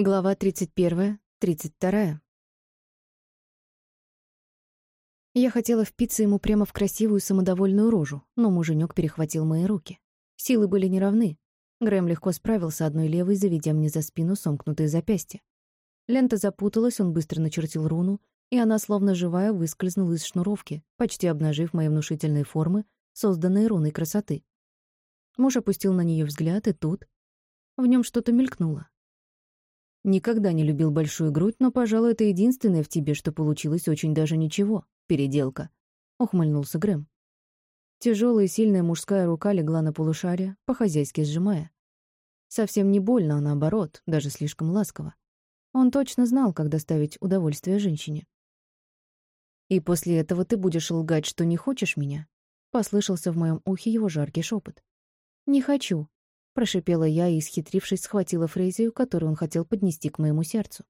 Глава 31, 32. Я хотела впиться ему прямо в красивую самодовольную рожу, но муженек перехватил мои руки. Силы были неравны. Грэм легко справился одной левой, заведя мне за спину сомкнутые запястья. Лента запуталась, он быстро начертил руну, и она, словно живая, выскользнула из шнуровки, почти обнажив мои внушительные формы, созданные руной красоты. Муж опустил на нее взгляд, и тут... В нем что-то мелькнуло. Никогда не любил большую грудь, но, пожалуй, это единственное в тебе, что получилось очень даже ничего. Переделка. Ухмыльнулся Грэм. Тяжелая и сильная мужская рука легла на полушарие, по-хозяйски сжимая. Совсем не больно, а наоборот, даже слишком ласково. Он точно знал, как доставить удовольствие женщине. «И после этого ты будешь лгать, что не хочешь меня?» — послышался в моем ухе его жаркий шепот. «Не хочу», Прошипела я и, исхитрившись, схватила Фрейзию, которую он хотел поднести к моему сердцу.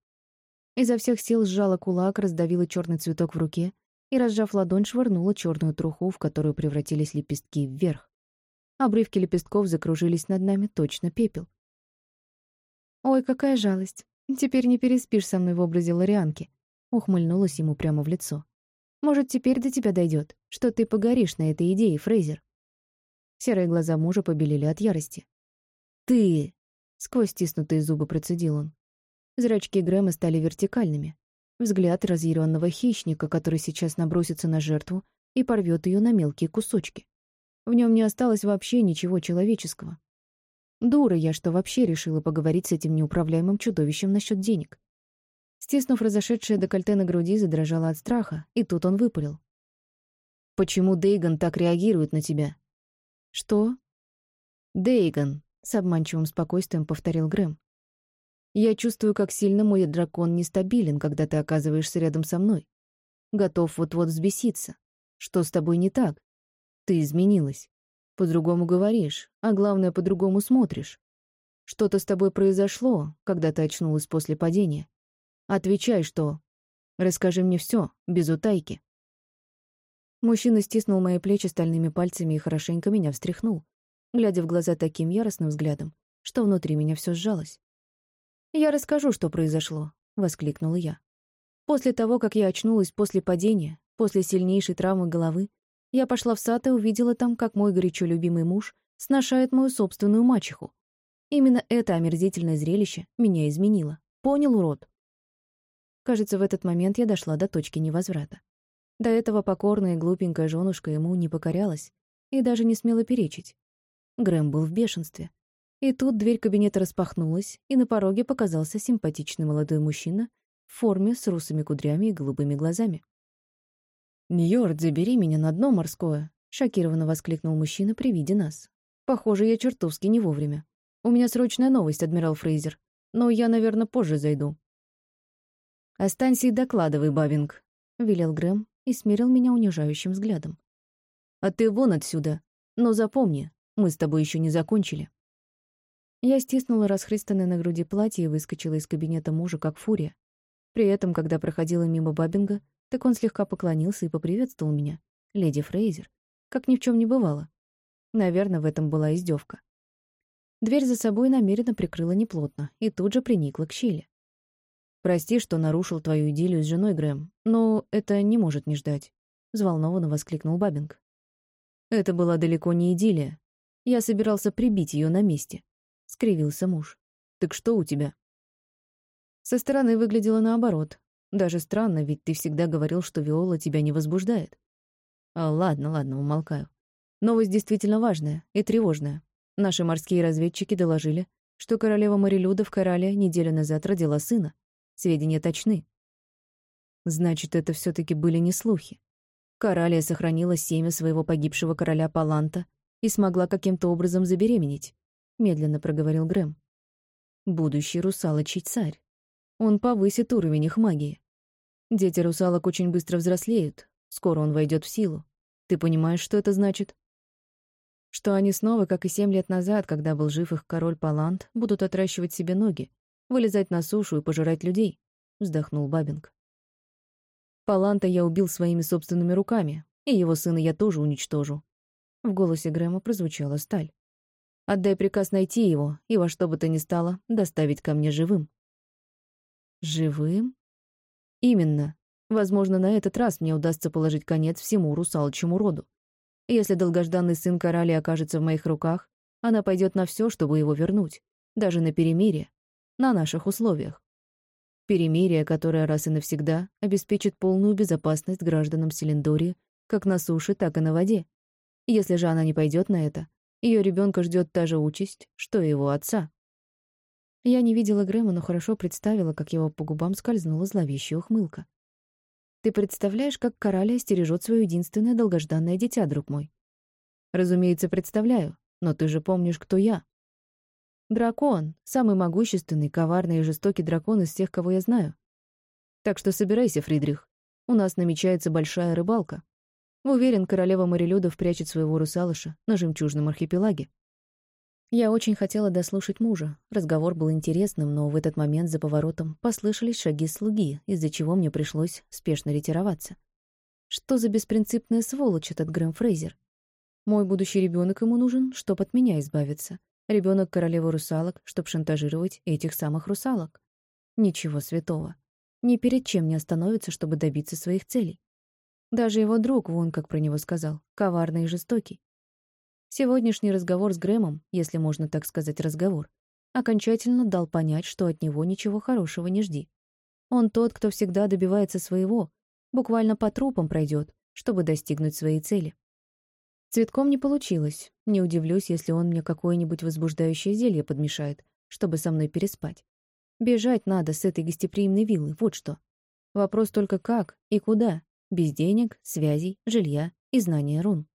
Изо всех сил сжала кулак, раздавила черный цветок в руке и, разжав ладонь, швырнула черную труху, в которую превратились лепестки, вверх. Обрывки лепестков закружились над нами, точно пепел. «Ой, какая жалость. Теперь не переспишь со мной в образе Лорианки», — ухмыльнулась ему прямо в лицо. «Может, теперь до тебя дойдет, что ты погоришь на этой идее, Фрейзер?» Серые глаза мужа побелели от ярости. «Ты!» — сквозь стиснутые зубы процедил он. Зрачки Грэма стали вертикальными. Взгляд разъяренного хищника, который сейчас набросится на жертву и порвет ее на мелкие кусочки. В нем не осталось вообще ничего человеческого. Дура я, что вообще решила поговорить с этим неуправляемым чудовищем насчет денег. Стиснув разошедшее декольте на груди, задрожала от страха, и тут он выпалил. «Почему Дейган так реагирует на тебя?» «Что?» «Дейган», с обманчивым спокойствием повторил Грэм. «Я чувствую, как сильно мой дракон нестабилен, когда ты оказываешься рядом со мной. Готов вот-вот взбеситься. Что с тобой не так? Ты изменилась. По-другому говоришь, а главное, по-другому смотришь. Что-то с тобой произошло, когда ты очнулась после падения. Отвечай, что... Расскажи мне все, без утайки». Мужчина стиснул мои плечи стальными пальцами и хорошенько меня встряхнул, глядя в глаза таким яростным взглядом, что внутри меня все сжалось. «Я расскажу, что произошло», — воскликнула я. После того, как я очнулась после падения, после сильнейшей травмы головы, я пошла в сад и увидела там, как мой горячо любимый муж сношает мою собственную мачеху. Именно это омерзительное зрелище меня изменило. Понял, урод? Кажется, в этот момент я дошла до точки невозврата. До этого покорная глупенькая женушка ему не покорялась и даже не смела перечить. Грэм был в бешенстве. И тут дверь кабинета распахнулась, и на пороге показался симпатичный молодой мужчина в форме с русыми кудрями и голубыми глазами. «Ньорд, забери меня на дно морское!» — шокированно воскликнул мужчина при виде нас. «Похоже, я чертовски не вовремя. У меня срочная новость, адмирал Фрейзер, но я, наверное, позже зайду». «Останься и докладывай, Бабинг», — велел Грэм и смерил меня унижающим взглядом. «А ты вон отсюда. Но запомни, мы с тобой еще не закончили». Я стиснула расхристанное на груди платье и выскочила из кабинета мужа, как фурия. При этом, когда проходила мимо Бабинга, так он слегка поклонился и поприветствовал меня, леди Фрейзер, как ни в чем не бывало. Наверное, в этом была издевка. Дверь за собой намеренно прикрыла неплотно и тут же приникла к щели. «Прости, что нарушил твою идиллию с женой, Грэм, но это не может не ждать», — взволнованно воскликнул Бабинг. «Это была далеко не идиллия. Я собирался прибить ее на месте. Скривился муж. Так что у тебя? Со стороны выглядело наоборот. Даже странно, ведь ты всегда говорил, что Виола тебя не возбуждает. А, ладно, ладно, умолкаю. Новость действительно важная и тревожная. Наши морские разведчики доложили, что королева Марилюда в Корале неделю назад родила сына. Сведения точны. Значит, это все таки были не слухи. Коралия сохранила семя своего погибшего короля Паланта и смогла каким-то образом забеременеть», — медленно проговорил Грэм. «Будущий русалочий царь. Он повысит уровень их магии. Дети русалок очень быстро взрослеют. Скоро он войдет в силу. Ты понимаешь, что это значит?» Что они снова, как и семь лет назад, когда был жив их король Палант, будут отращивать себе ноги, вылезать на сушу и пожирать людей, — вздохнул Бабинг. Паланта я убил своими собственными руками, и его сына я тоже уничтожу. В голосе Грэма прозвучала сталь. «Отдай приказ найти его и во что бы то ни стало доставить ко мне живым». Живым? Именно. Возможно, на этот раз мне удастся положить конец всему русалочьему роду. Если долгожданный сын короля окажется в моих руках, она пойдет на все, чтобы его вернуть, даже на перемирие, на наших условиях. Перемирие, которое раз и навсегда обеспечит полную безопасность гражданам Селендории как на суше, так и на воде. Если же она не пойдет на это, ее ребенка ждет та же участь, что и его отца. Я не видела Грэма, но хорошо представила, как его по губам скользнула зловещая ухмылка. Ты представляешь, как Кораля стережет свое единственное долгожданное дитя, друг мой? Разумеется, представляю, но ты же помнишь, кто я. Дракон, самый могущественный, коварный и жестокий дракон из всех, кого я знаю. Так что собирайся, Фридрих. У нас намечается большая рыбалка. Уверен, королева морелюдов прячет своего русалыша на жемчужном архипелаге. Я очень хотела дослушать мужа. Разговор был интересным, но в этот момент за поворотом послышались шаги слуги, из-за чего мне пришлось спешно ретироваться. Что за беспринципная сволочь этот Грэм Фрейзер? Мой будущий ребенок ему нужен, чтоб от меня избавиться. Ребенок королевы русалок, чтоб шантажировать этих самых русалок. Ничего святого. Ни перед чем не остановится, чтобы добиться своих целей. Даже его друг, вон как про него сказал, коварный и жестокий. Сегодняшний разговор с Грэмом, если можно так сказать разговор, окончательно дал понять, что от него ничего хорошего не жди. Он тот, кто всегда добивается своего, буквально по трупам пройдет, чтобы достигнуть своей цели. Цветком не получилось. Не удивлюсь, если он мне какое-нибудь возбуждающее зелье подмешает, чтобы со мной переспать. Бежать надо с этой гостеприимной виллы, вот что. Вопрос только как и куда, без денег, связей, жилья и знания рун.